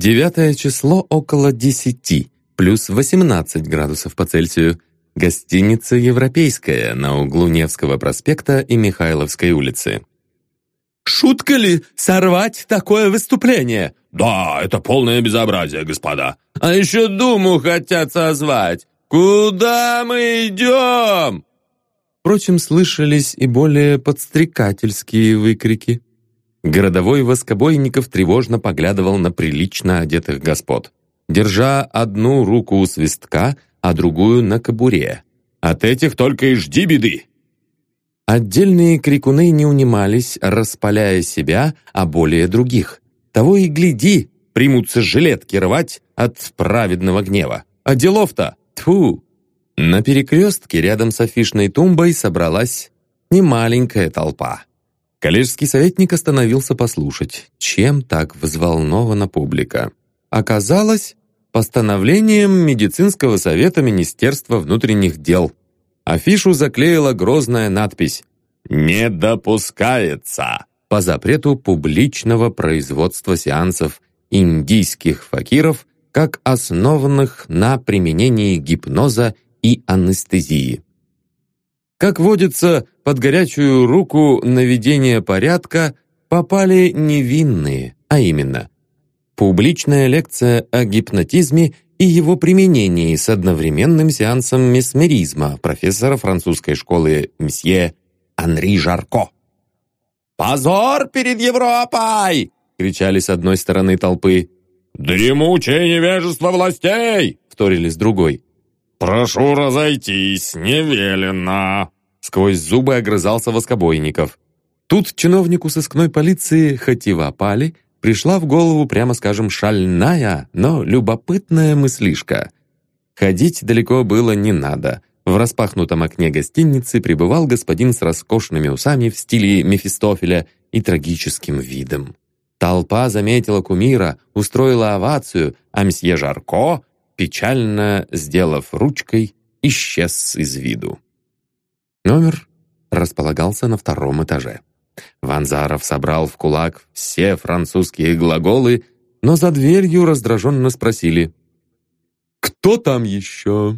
Девятое число около десяти, плюс 18 градусов по Цельсию. Гостиница «Европейская» на углу Невского проспекта и Михайловской улицы. «Шутка ли сорвать такое выступление?» «Да, это полное безобразие, господа». «А еще Думу хотят созвать. Куда мы идем?» Впрочем, слышались и более подстрекательские выкрики. Городовой Воскобойников тревожно поглядывал на прилично одетых господ, держа одну руку у свистка, а другую на кобуре. «От этих только и жди беды!» Отдельные крикуны не унимались, распаляя себя, а более других. Того и гляди, примутся жилетки рвать от праведного гнева. А делов-то, тьфу! На перекрестке рядом с афишной тумбой собралась немаленькая толпа. Коллежский советник остановился послушать, чем так взволнована публика. Оказалось, постановлением Медицинского совета Министерства внутренних дел. Афишу заклеила грозная надпись «Не допускается» по запрету публичного производства сеансов индийских факиров как основанных на применении гипноза и анестезии. Как водится, под горячую руку наведения порядка попали невинные, а именно публичная лекция о гипнотизме и его применении с одновременным сеансом месмеризма профессора французской школы мсье Анри Жарко. «Позор перед Европой!» — кричали с одной стороны толпы. «Дремучее невежество властей!» — вторили с другой. «Прошу разойтись, не велено!» Сквозь зубы огрызался Воскобойников. Тут чиновнику сыскной полиции, хоть и в опале, пришла в голову, прямо скажем, шальная, но любопытная мыслишка. Ходить далеко было не надо. В распахнутом окне гостиницы пребывал господин с роскошными усами в стиле Мефистофеля и трагическим видом. Толпа заметила кумира, устроила овацию, а мсье Жарко печально сделав ручкой, исчез из виду. Номер располагался на втором этаже. Ванзаров собрал в кулак все французские глаголы, но за дверью раздраженно спросили «Кто там еще?»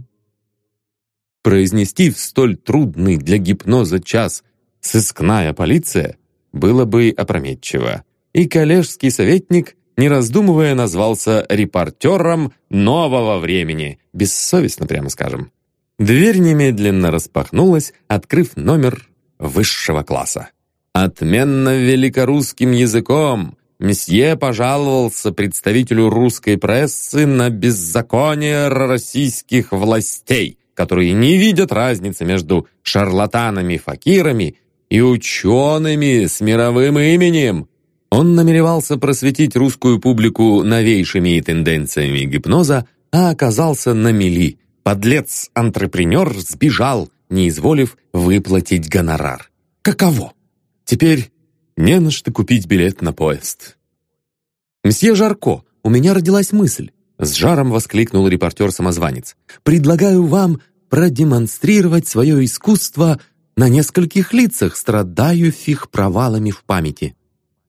Произнести в столь трудный для гипноза час «сыскная полиция» было бы опрометчиво, и коллежский советник не раздумывая, назвался репортером нового времени, бессовестно, прямо скажем. Дверь немедленно распахнулась, открыв номер высшего класса. Отменно великорусским языком месье пожаловался представителю русской прессы на беззаконие российских властей, которые не видят разницы между шарлатанами-факирами и учеными с мировым именем, он намеревался просветить русскую публику новейшими тенденциями гипноза, а оказался на мели. Подлец-антрепренер сбежал, не изволив выплатить гонорар. Каково? Теперь не на что купить билет на поезд. «Мсье Жарко, у меня родилась мысль», — с жаром воскликнул репортер-самозванец. «Предлагаю вам продемонстрировать свое искусство на нескольких лицах, страдающих провалами в памяти».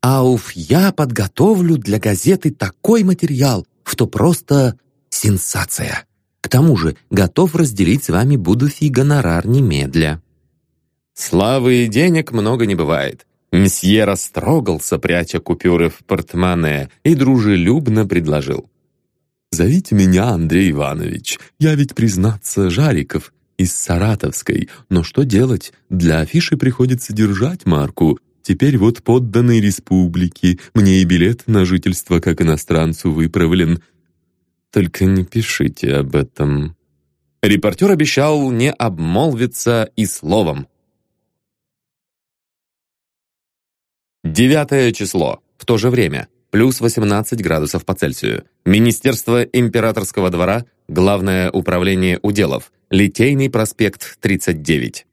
Ауф, я подготовлю для газеты такой материал, что просто сенсация. К тому же готов разделить с вами будущий гонорар немедля». Славы и денег много не бывает. Мсье растрогался, пряча купюры в портмоне, и дружелюбно предложил. «Зовите меня Андрей Иванович. Я ведь, признаться, Жариков, из Саратовской. Но что делать? Для афиши приходится держать марку. Теперь вот подданный республики, мне и билет на жительство как иностранцу выправлен. Только не пишите об этом». Репортер обещал не обмолвиться и словом. Девятое число. В то же время. Плюс 18 градусов по Цельсию. Министерство императорского двора, Главное управление уделов, Литейный проспект 39.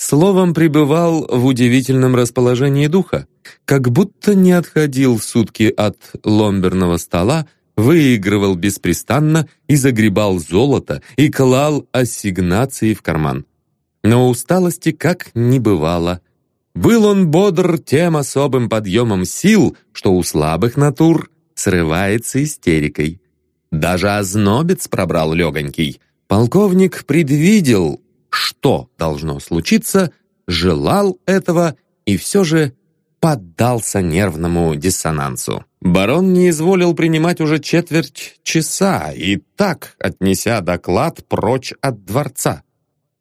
Словом, пребывал в удивительном расположении духа, как будто не отходил сутки от ломберного стола, выигрывал беспрестанно и загребал золото и клал ассигнации в карман. Но усталости как не бывало. Был он бодр тем особым подъемом сил, что у слабых натур срывается истерикой. Даже ознобец пробрал легонький. Полковник предвидел, что должно случиться, желал этого и все же поддался нервному диссонансу. Барон не изволил принимать уже четверть часа и так, отнеся доклад прочь от дворца.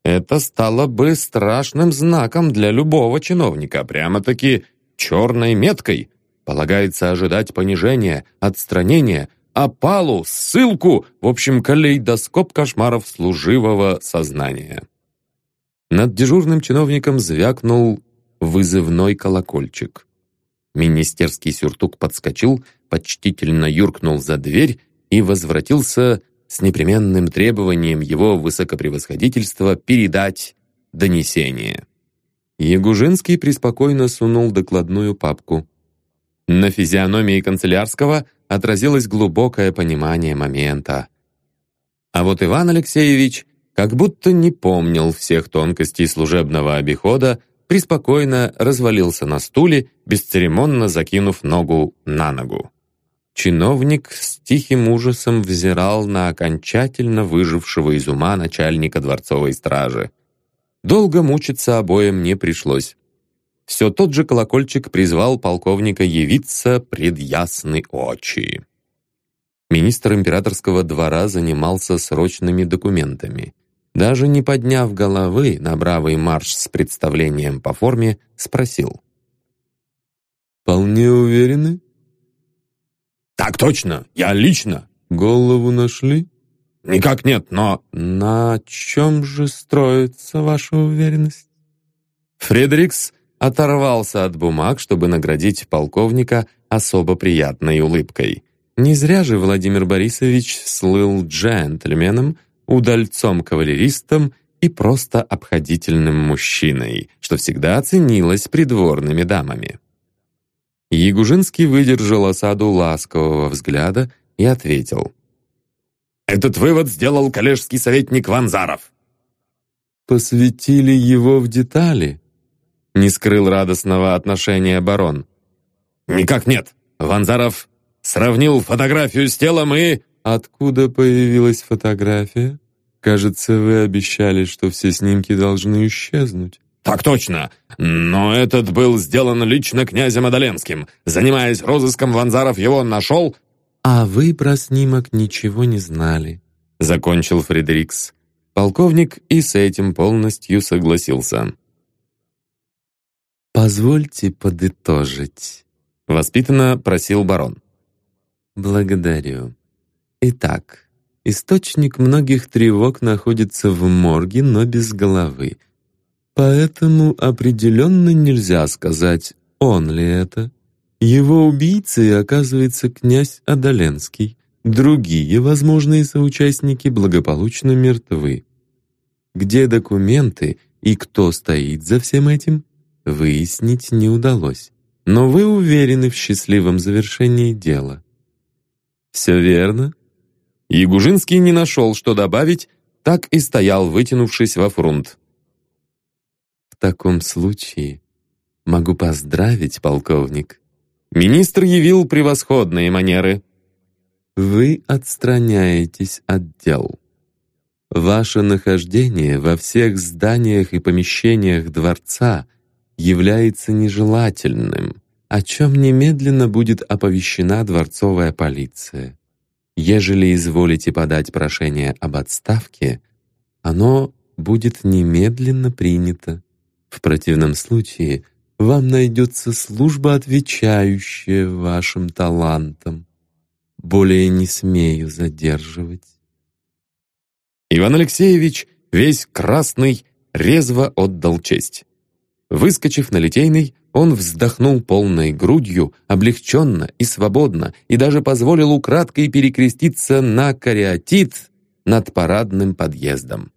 Это стало бы страшным знаком для любого чиновника, прямо-таки черной меткой. Полагается ожидать понижения, отстранения, опалу, ссылку, в общем, калейдоскоп кошмаров служивого сознания. Над дежурным чиновником звякнул вызывной колокольчик. Министерский сюртук подскочил, почтительно юркнул за дверь и возвратился с непременным требованием его высокопревосходительства передать донесение. Ягужинский преспокойно сунул докладную папку. На физиономии канцелярского отразилось глубокое понимание момента. А вот Иван Алексеевич как будто не помнил всех тонкостей служебного обихода, преспокойно развалился на стуле, бесцеремонно закинув ногу на ногу. Чиновник с тихим ужасом взирал на окончательно выжившего из ума начальника дворцовой стражи. Долго мучиться обоим не пришлось. Все тот же колокольчик призвал полковника явиться пред ясны очи. Министр императорского двора занимался срочными документами. Даже не подняв головы на бравый марш с представлением по форме, спросил. «Вполне уверены?» «Так точно, я лично». «Голову нашли?» «Никак нет, но...» «На чем же строится ваша уверенность?» Фредерикс оторвался от бумаг, чтобы наградить полковника особо приятной улыбкой. Не зря же Владимир Борисович слыл джентльменом, удальцом-кавалеристом и просто обходительным мужчиной, что всегда ценилось придворными дамами. Ягужинский выдержал осаду ласкового взгляда и ответил. «Этот вывод сделал коллежский советник Ванзаров». «Посвятили его в детали?» Не скрыл радостного отношения барон. «Никак нет. Ванзаров сравнил фотографию с телом и...» Откуда появилась фотография? Кажется, вы обещали, что все снимки должны исчезнуть. Так точно. Но этот был сделан лично князем Адаленским. Занимаясь розыском, Ванзаров его нашел... А вы про снимок ничего не знали. Закончил Фредерикс. Полковник и с этим полностью согласился. «Позвольте подытожить», — воспитанно просил барон. «Благодарю. Итак, источник многих тревог находится в морге, но без головы. Поэтому определенно нельзя сказать, он ли это. Его убийцей оказывается князь Адаленский. Другие возможные соучастники благополучно мертвы. Где документы и кто стоит за всем этим, выяснить не удалось. Но вы уверены в счастливом завершении дела. Все верно? Ягужинский не нашел, что добавить, так и стоял, вытянувшись во фрунт. «В таком случае могу поздравить, полковник». Министр явил превосходные манеры. «Вы отстраняетесь от дел. Ваше нахождение во всех зданиях и помещениях дворца является нежелательным, о чем немедленно будет оповещена дворцовая полиция. Ежели изволите подать прошение об отставке, оно будет немедленно принято. В противном случае вам найдется служба, отвечающая вашим талантам. Более не смею задерживать. Иван Алексеевич, весь красный, резво отдал честь. Выскочив на Литейный, он вздохнул полной грудью, облегченно и свободно, и даже позволил украдкой перекреститься на кариатит над парадным подъездом.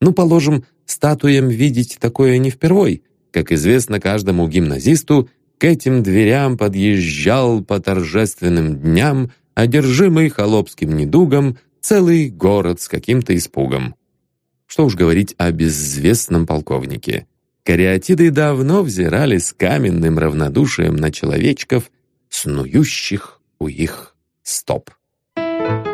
Ну, положим, статуям видеть такое не впервой. Как известно каждому гимназисту, к этим дверям подъезжал по торжественным дням, одержимый холопским недугом, целый город с каким-то испугом. Что уж говорить о безвестном полковнике. Кариатиды давно взирали с каменным равнодушием на человечков, снующих у их стоп. Thank you.